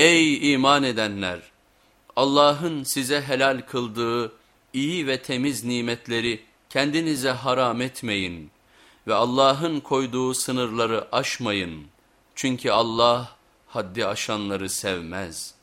Ey iman edenler! Allah'ın size helal kıldığı iyi ve temiz nimetleri kendinize haram etmeyin ve Allah'ın koyduğu sınırları aşmayın. Çünkü Allah haddi aşanları sevmez.''